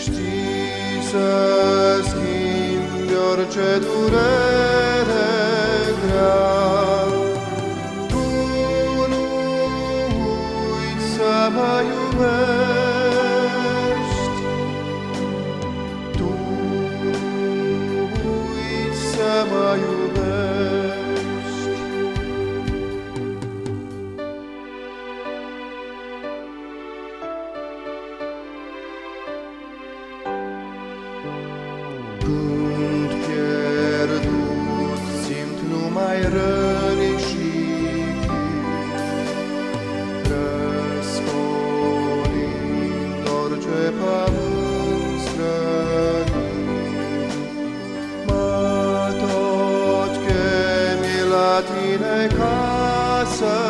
Știi in schimbi cedure durere grea, Tu nu uiți Sunt pierdut, simt numai răni și Răscolind orice pământ străin. Mă tot chemi la tine ca să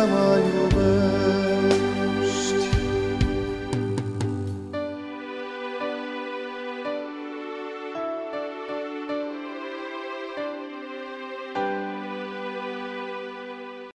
Samayu.